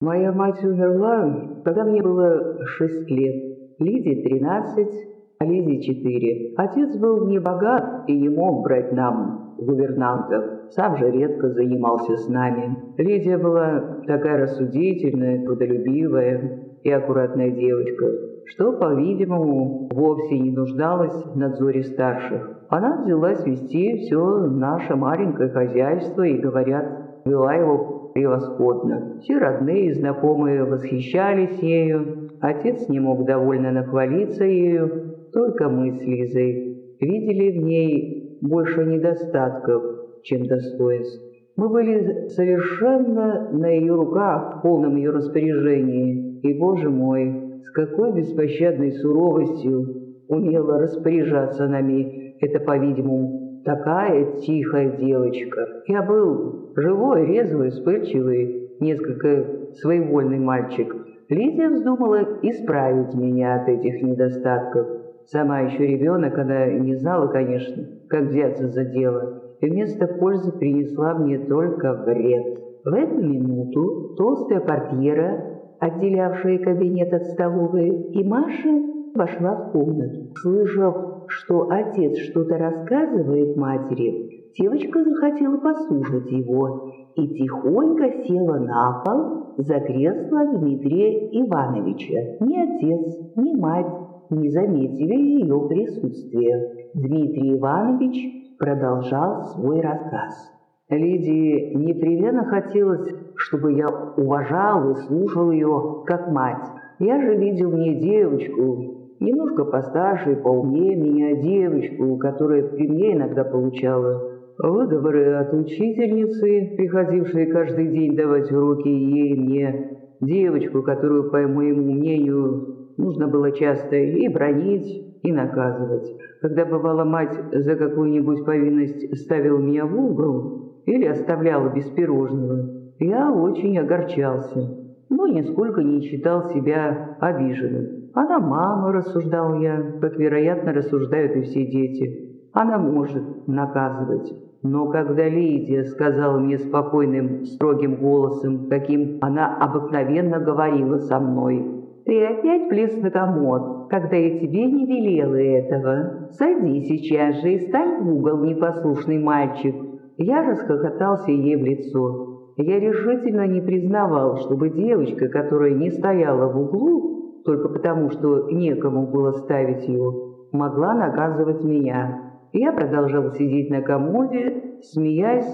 Моя мать умерла, когда мне было шесть лет, Лиде тринадцать, а Лизе четыре. Отец был не богат и не мог брать нам гувернантов, сам же редко занимался с нами. Лидия была такая рассудительная, трудолюбивая и аккуратная девочка, что, по-видимому, вовсе не нуждалась в надзоре старших. Она взялась вести все наше маленькое хозяйство и, говорят, вела его превосходно. Все родные и знакомые восхищались ею, отец не мог довольно нахвалиться ею, только мы с Лизой видели в ней больше недостатков, чем достоинств. Мы были совершенно на ее руках, в полном ее распоряжении. И, боже мой, с какой беспощадной суровостью умела распоряжаться нами эта, по-видимому, такая тихая девочка. Я был живой, резвый, вспыльчивый, несколько своевольный мальчик. Лидия вздумала исправить меня от этих недостатков. Сама еще ребенок, она не знала, конечно, как взяться за дело, и вместо пользы принесла мне только вред. В эту минуту толстая портьера, отделявшая кабинет от столовой, и Маша вошла в комнату. Слышав, что отец что-то рассказывает матери, девочка захотела послушать его и тихонько села на пол за кресло Дмитрия Ивановича. Ни отец, ни мать не заметили ее присутствия. Дмитрий Иванович продолжал свой рассказ. Лидии непременно хотелось, чтобы я уважал и слушал ее как мать. Я же видел в ней девочку, немножко постарше и поумнее меня, девочку, которая при мне иногда получала выговоры от учительницы, приходившей каждый день давать уроки ей и мне, девочку, которую, по моему мнению, нужно было часто и бронить, и наказывать. Когда бывала мать за какую-нибудь повинность ставила меня в угол или оставляла без пирожного, я очень огорчался, но нисколько не считал себя обиженным. Она мама, рассуждал я, как, вероятно, рассуждают и все дети. Она может наказывать. Но когда Лидия сказала мне спокойным, строгим голосом, каким она обыкновенно говорила со мной, ты опять влез на комод, когда я тебе не велела этого. Садись сейчас же и стань в угол, непослушный мальчик. Я расхохотался ей в лицо. Я решительно не признавал, чтобы девочка, которая не стояла в углу, только потому, что некому было ставить ее, могла наказывать меня. Я продолжал сидеть на комоде, смеясь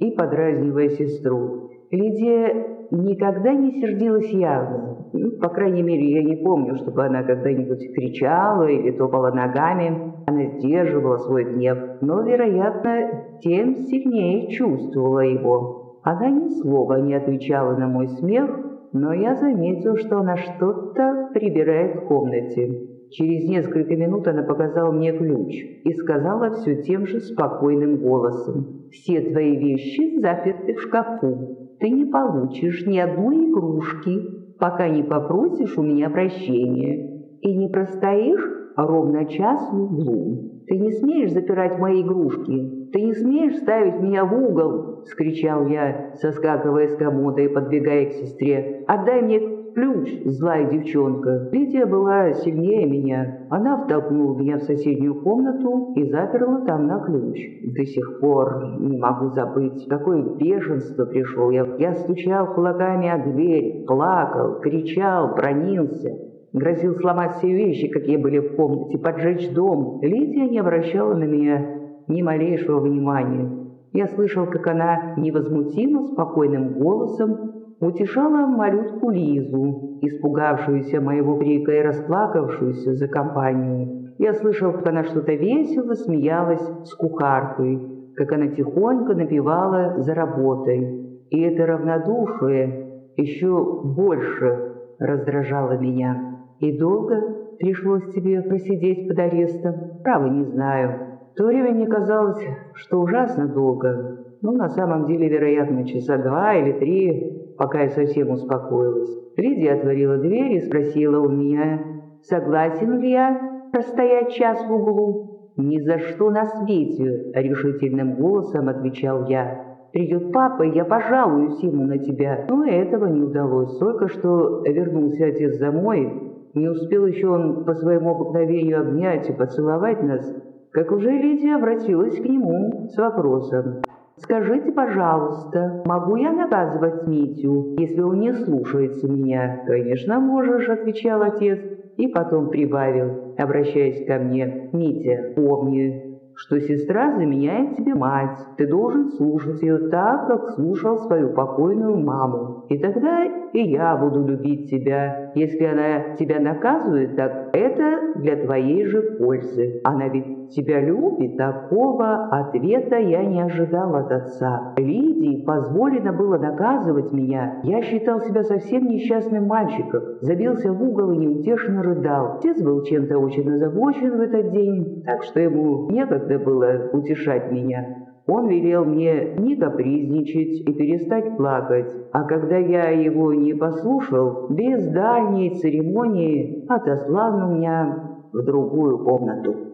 и подразнивая сестру. Лидия никогда не сердилась явно, ну, по крайней мере, я не помню, чтобы она когда-нибудь кричала или топала ногами. Она сдерживала свой гнев, но, вероятно, тем сильнее чувствовала его. Она ни слова не отвечала на мой смех, но я заметил, что она что-то прибирает в комнате. Через несколько минут она показала мне ключ и сказала все тем же спокойным голосом. «Все твои вещи заперты в шкафу. Ты не получишь ни одной игрушки, пока не попросишь у меня прощения и не простоишь ровно час в углу. Ты не смеешь запирать мои игрушки, ты не смеешь ставить меня в угол, — скричал я, соскакивая с комода и подбегая к сестре. «Отдай мне ключ, злая девчонка!» Лидия была сильнее меня. Она втолкнула меня в соседнюю комнату и заперла там на ключ. До сих пор не могу забыть, какое бешенство пришел я. Я стучал кулаками о дверь, плакал, кричал, бронился. Грозил сломать все вещи, какие были в комнате, поджечь дом. Лидия не обращала на меня ни малейшего внимания. Я слышал, как она невозмутимо, спокойным голосом утешала малютку Лизу, испугавшуюся моего крика и расплакавшуюся за компанию. Я слышал, как она что-то весело смеялась с кухаркой, как она тихонько напевала за работой. И это равнодушие еще больше раздражало меня. И долго пришлось тебе просидеть под арестом? Право не знаю. То время мне казалось, что ужасно долго. Ну, на самом деле, вероятно, часа два или три, пока я совсем успокоилась. Лидия отворила дверь и спросила у меня, согласен ли я простоять час в углу. «Ни за что на свете!» — решительным голосом отвечал я. Придет папа, и я пожалуюсь ему на тебя. Но этого не удалось. Только что вернулся отец домой. Не успел еще он по своему обыкновению обнять и поцеловать нас, как уже Лидия обратилась к нему с вопросом. «Скажите, пожалуйста, могу я наказывать Митю, если он не слушается меня?» «Конечно можешь», — отвечал отец, и потом прибавил, обращаясь ко мне. «Митя, помни, что сестра заменяет тебе мать. Ты должен слушать ее так, как слушал свою покойную маму. И тогда и я буду любить тебя. Если она тебя наказывает, так это для твоей же пользы. Она ведь тебя любит. Такого ответа я не ожидал от отца. Лидии позволено было наказывать меня. Я считал себя совсем несчастным мальчиком. Забился в угол и неутешно рыдал. Отец был чем-то очень озабочен в этот день, так что ему некогда было утешать меня. Он велел мне не капризничать и перестать плакать, а когда я его не послушал, без дальней церемонии отослал меня в другую комнату.